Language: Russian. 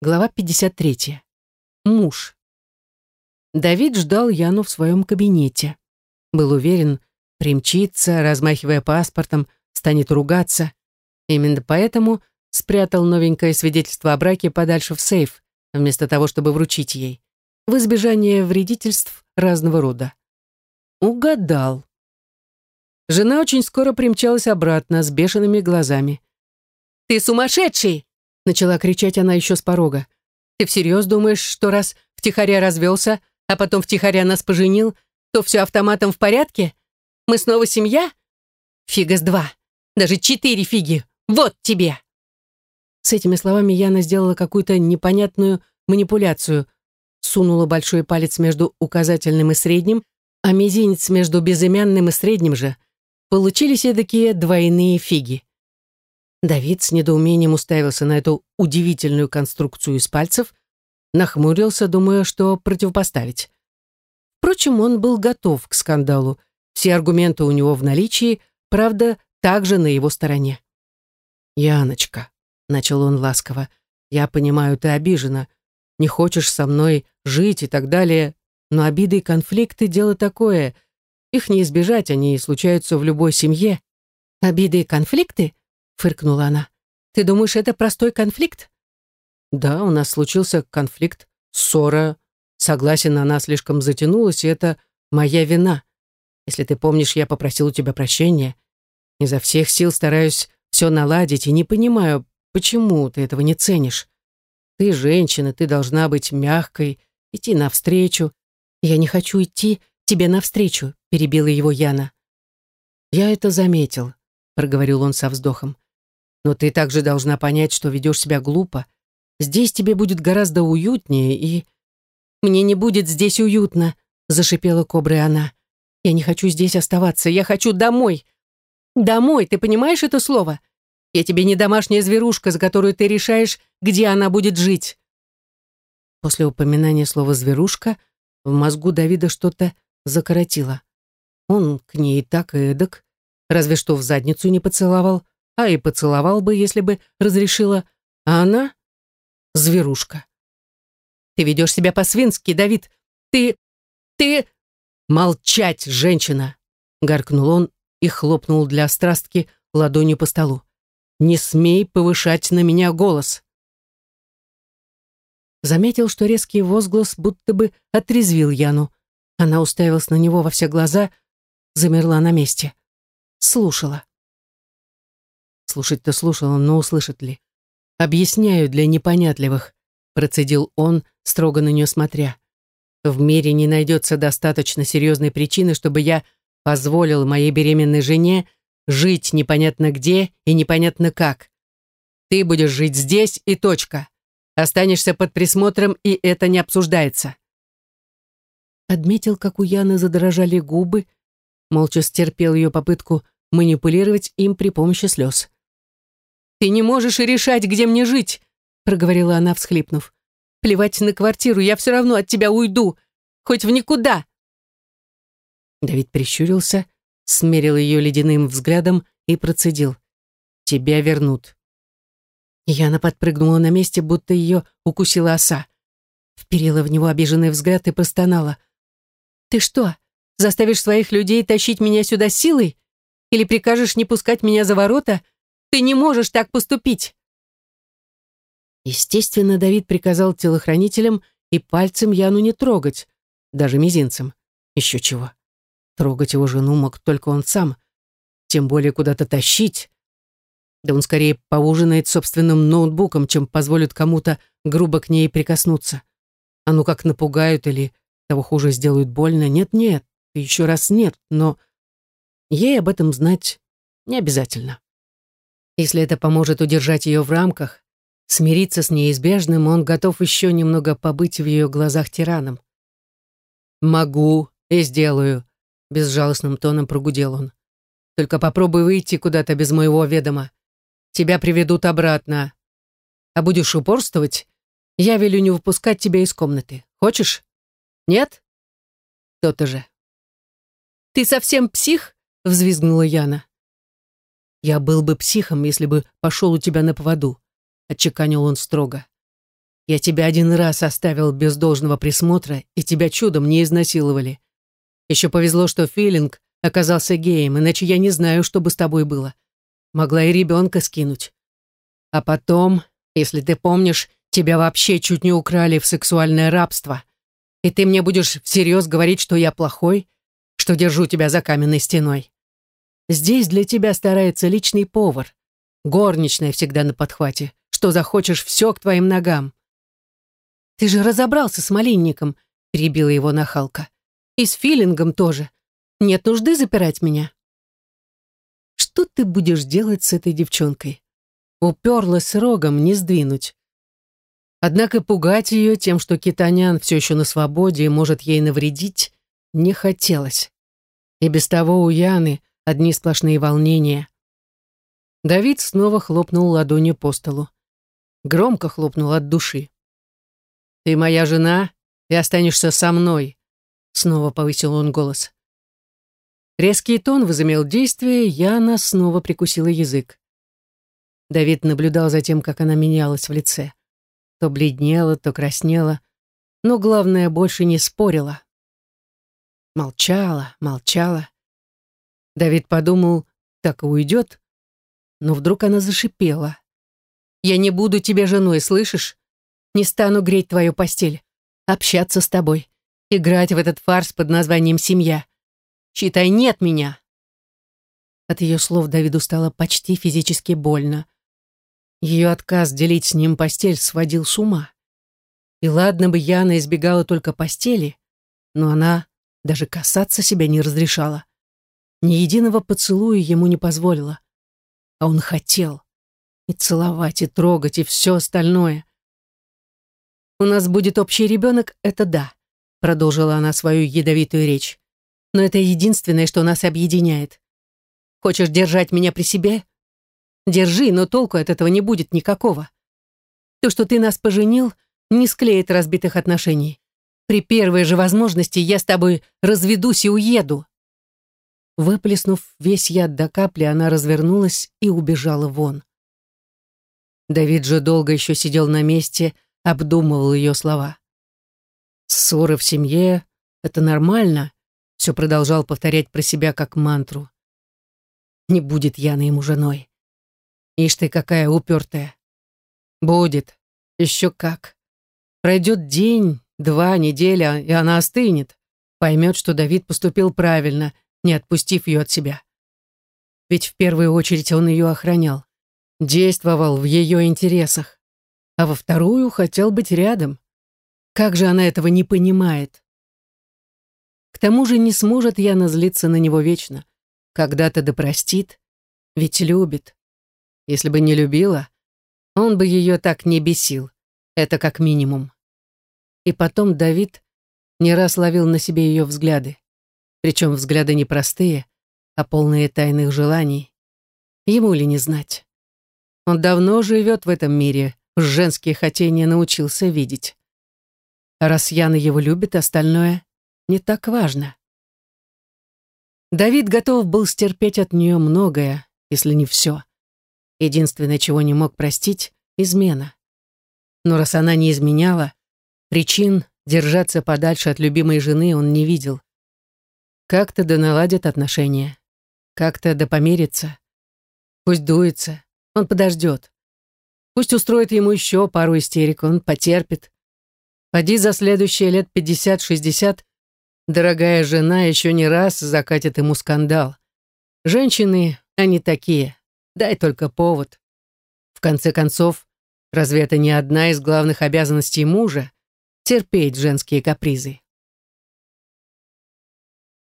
Глава 53. Муж. Давид ждал Яну в своем кабинете. Был уверен, примчится, размахивая паспортом, станет ругаться. Именно поэтому спрятал новенькое свидетельство о браке подальше в сейф, вместо того, чтобы вручить ей, в избежание вредительств разного рода. Угадал. Жена очень скоро примчалась обратно с бешеными глазами. «Ты сумасшедший!» Начала кричать она еще с порога. «Ты всерьез думаешь, что раз втихаря развелся, а потом втихаря нас поженил, то все автоматом в порядке? Мы снова семья? Фига с два. Даже четыре фиги. Вот тебе!» С этими словами Яна сделала какую-то непонятную манипуляцию, сунула большой палец между указательным и средним, а мизинец между безымянным и средним же. Получились эдакие двойные фиги. Давид с недоумением уставился на эту удивительную конструкцию из пальцев, нахмурился, думая, что противопоставить. Впрочем, он был готов к скандалу. Все аргументы у него в наличии, правда, также на его стороне. «Яночка», — начал он ласково, — «я понимаю, ты обижена, не хочешь со мной жить и так далее, но обиды и конфликты — дело такое. Их не избежать, они случаются в любой семье». «Обиды и конфликты?» Фыркнула она. «Ты думаешь, это простой конфликт?» «Да, у нас случился конфликт, ссора. Согласен, она слишком затянулась, и это моя вина. Если ты помнишь, я попросил у тебя прощения. Изо всех сил стараюсь все наладить и не понимаю, почему ты этого не ценишь. Ты женщина, ты должна быть мягкой, идти навстречу. Я не хочу идти тебе навстречу, перебила его Яна. Я это заметил, проговорил он со вздохом. Но ты также должна понять, что ведешь себя глупо. Здесь тебе будет гораздо уютнее и... Мне не будет здесь уютно, зашипела кобра она. Я не хочу здесь оставаться, я хочу домой. Домой, ты понимаешь это слово? Я тебе не домашняя зверушка, за которую ты решаешь, где она будет жить. После упоминания слова «зверушка» в мозгу Давида что-то закоротило. Он к ней так и эдак, разве что в задницу не поцеловал, а и поцеловал бы, если бы разрешила, а она — зверушка. Ты ведешь себя по-свински, Давид. Ты... ты... Молчать, женщина! Гаркнул он и хлопнул для страстки ладонью по столу. Не смей повышать на меня голос. Заметил, что резкий возглас будто бы отрезвил Яну. Она уставилась на него во все глаза, замерла на месте. Слушала. Слушать-то слушала, но услышит ли? «Объясняю для непонятливых», — процедил он, строго на нее смотря. «В мире не найдется достаточно серьезной причины, чтобы я позволил моей беременной жене жить непонятно где и непонятно как. Ты будешь жить здесь и точка. Останешься под присмотром, и это не обсуждается». Отметил, как у Яны задрожали губы, молча стерпел ее попытку манипулировать им при помощи слез. «Ты не можешь решать, где мне жить», — проговорила она, всхлипнув. «Плевать на квартиру, я все равно от тебя уйду, хоть в никуда». Давид прищурился, смерил ее ледяным взглядом и процедил. «Тебя вернут». Яна подпрыгнула на месте, будто ее укусила оса. Вперила в него обиженный взгляд и простонала. «Ты что, заставишь своих людей тащить меня сюда силой? Или прикажешь не пускать меня за ворота?» Ты не можешь так поступить!» Естественно, Давид приказал телохранителям и пальцем Яну не трогать, даже мизинцем. Еще чего. Трогать его жену мог только он сам, тем более куда-то тащить. Да он скорее поужинает собственным ноутбуком, чем позволит кому-то грубо к ней прикоснуться. А ну как напугают или того хуже сделают больно. Нет-нет, еще раз нет, но ей об этом знать не обязательно. Если это поможет удержать ее в рамках, смириться с неизбежным, он готов еще немного побыть в ее глазах тираном. «Могу и сделаю», — безжалостным тоном прогудел он. «Только попробуй выйти куда-то без моего ведома. Тебя приведут обратно. А будешь упорствовать, я велю не выпускать тебя из комнаты. Хочешь? Нет? То-то же». «Ты совсем псих?» — взвизгнула Яна. «Я был бы психом, если бы пошел у тебя на поводу», — отчеканил он строго. Я тебя один раз оставил без должного присмотра, и тебя чудом не изнасиловали. Еще повезло, что Филинг оказался геем, иначе я не знаю, что бы с тобой было. Могла и ребенка скинуть. А потом, если ты помнишь, тебя вообще чуть не украли в сексуальное рабство. И ты мне будешь всерьез говорить, что я плохой, что держу тебя за каменной стеной. Здесь для тебя старается личный повар. Горничная всегда на подхвате. Что захочешь, все к твоим ногам. Ты же разобрался с малинником, перебила его нахалка. И с филингом тоже. Нет нужды запирать меня. Что ты будешь делать с этой девчонкой? Уперлась рогом, не сдвинуть. Однако пугать ее тем, что китанян все еще на свободе и может ей навредить, не хотелось. И без того у Яны одни сплошные волнения. Давид снова хлопнул ладонью по столу. Громко хлопнул от души. «Ты моя жена и останешься со мной», — снова повысил он голос. Резкий тон возымел действие, Яна снова прикусила язык. Давид наблюдал за тем, как она менялась в лице. То бледнела, то краснела, но, главное, больше не спорила. Молчала, молчала. Давид подумал, так и уйдет, но вдруг она зашипела. «Я не буду тебе женой, слышишь? Не стану греть твою постель, общаться с тобой, играть в этот фарс под названием «семья». Считай, нет меня!» От ее слов Давиду стало почти физически больно. Ее отказ делить с ним постель сводил с ума. И ладно бы Яна избегала только постели, но она даже касаться себя не разрешала. Ни единого поцелуя ему не позволила. А он хотел. И целовать, и трогать, и все остальное. «У нас будет общий ребенок, это да», продолжила она свою ядовитую речь. «Но это единственное, что нас объединяет. Хочешь держать меня при себе? Держи, но толку от этого не будет никакого. То, что ты нас поженил, не склеит разбитых отношений. При первой же возможности я с тобой разведусь и уеду». Выплеснув весь яд до капли, она развернулась и убежала вон. Давид же долго еще сидел на месте, обдумывал ее слова. «Ссоры в семье — это нормально», — все продолжал повторять про себя как мантру. «Не будет Яна ему женой. Ишь ты какая упертая. Будет. Еще как. Пройдет день, Два, неделя, и она остынет. Поймет, что Давид поступил правильно, не отпустив ее от себя. Ведь в первую очередь он ее охранял. Действовал в ее интересах. А во вторую хотел быть рядом. Как же она этого не понимает? К тому же не сможет Яна злиться на него вечно. Когда-то да ведь любит. Если бы не любила, он бы ее так не бесил. Это как минимум. И потом Давид не раз ловил на себе ее взгляды. Причем взгляды не простые, а полные тайных желаний. Ему ли не знать? Он давно живет в этом мире, женские хотения научился видеть. А раз Яна его любит, остальное не так важно. Давид готов был стерпеть от нее многое, если не все. Единственное, чего не мог простить — измена. Но раз она не изменяла, Причин держаться подальше от любимой жены он не видел. Как-то да наладят отношения. Как-то да помирится. Пусть дуется. Он подождет. Пусть устроит ему еще пару истерик, он потерпит. Поди за следующие лет 50-60, дорогая жена еще не раз закатит ему скандал. Женщины, они такие. Дай только повод. В конце концов, разве это не одна из главных обязанностей мужа терпеть женские капризы.